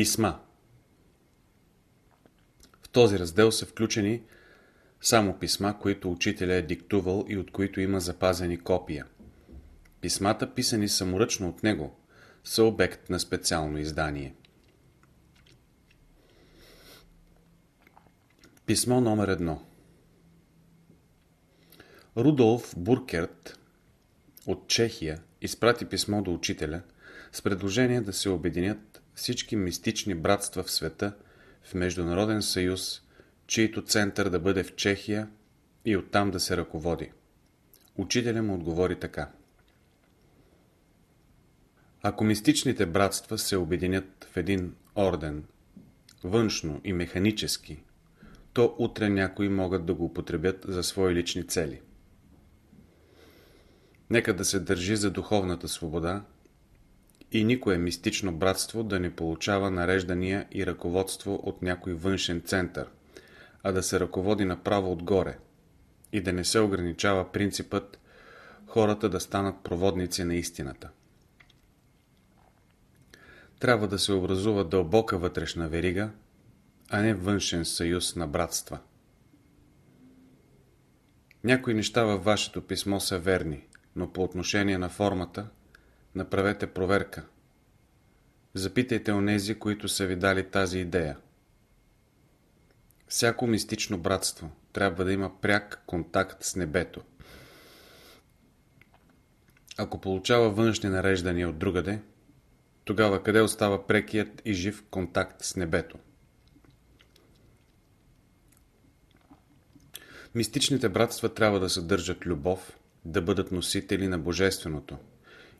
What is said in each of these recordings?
Писма В този раздел са включени само писма, които учителя е диктувал и от които има запазени копия. Писмата, писани саморъчно от него, са обект на специално издание. Писмо номер едно Рудолф Буркерт от Чехия изпрати писмо до учителя с предложение да се обединят всички мистични братства в света в Международен съюз, чието център да бъде в Чехия и оттам да се ръководи. Учителя му отговори така. Ако мистичните братства се обединят в един орден, външно и механически, то утре някои могат да го употребят за свои лични цели. Нека да се държи за духовната свобода и никое мистично братство да не получава нареждания и ръководство от някой външен център, а да се ръководи направо отгоре и да не се ограничава принципът хората да станат проводници на истината. Трябва да се образува дълбока вътрешна верига, а не външен съюз на братства. Някои неща във вашето писмо са верни, но по отношение на формата направете проверка. Запитайте онези, които са ви дали тази идея. Всяко мистично братство трябва да има пряк контакт с небето. Ако получава външни нареждания от другаде, тогава къде остава прекият и жив контакт с небето? Мистичните братства трябва да съдържат любов, да бъдат носители на Божественото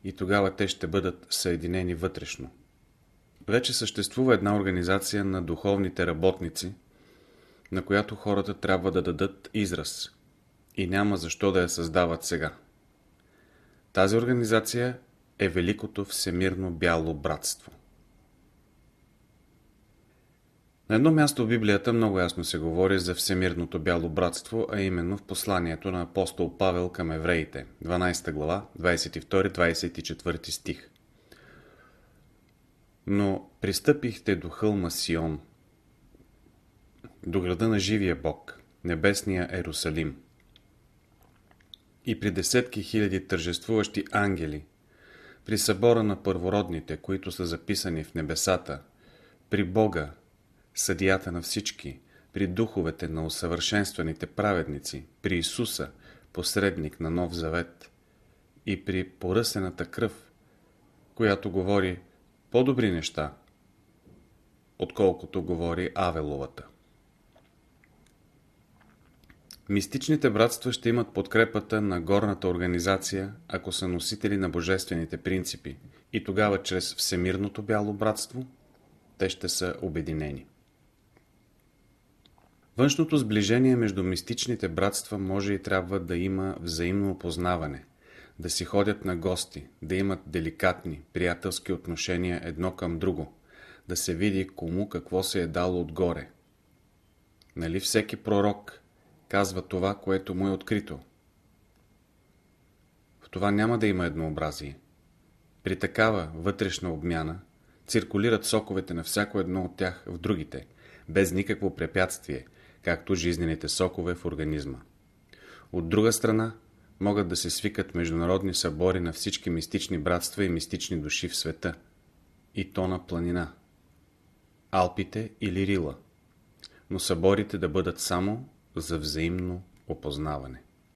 и тогава те ще бъдат съединени вътрешно. Вече съществува една организация на духовните работници, на която хората трябва да дадат израз и няма защо да я създават сега. Тази организация е Великото Всемирно Бяло Братство. На едно място в Библията много ясно се говори за Всемирното бяло братство, а именно в посланието на апостол Павел към евреите, 12 глава, 22-24 стих. Но пристъпихте до хълма Сион, до града на живия Бог, небесния Ерусалим. И при десетки хиляди тържествуващи ангели, при събора на първородните, които са записани в небесата, при Бога, съдията на всички, при духовете на усъвършенстваните праведници, при Исуса, посредник на Нов Завет и при поръсената кръв, която говори по-добри неща, отколкото говори Авеловата. Мистичните братства ще имат подкрепата на горната организация, ако са носители на божествените принципи и тогава чрез Всемирното бяло братство те ще са обединени. Външното сближение между мистичните братства може и трябва да има взаимно опознаване, да си ходят на гости, да имат деликатни, приятелски отношения едно към друго, да се види кому какво се е дало отгоре. Нали всеки пророк казва това, което му е открито? В това няма да има еднообразие. При такава вътрешна обмяна циркулират соковете на всяко едно от тях в другите, без никакво препятствие – както жизнените сокове в организма. От друга страна, могат да се свикат международни събори на всички мистични братства и мистични души в света. И то на планина. Алпите или Рила. Но съборите да бъдат само за взаимно опознаване.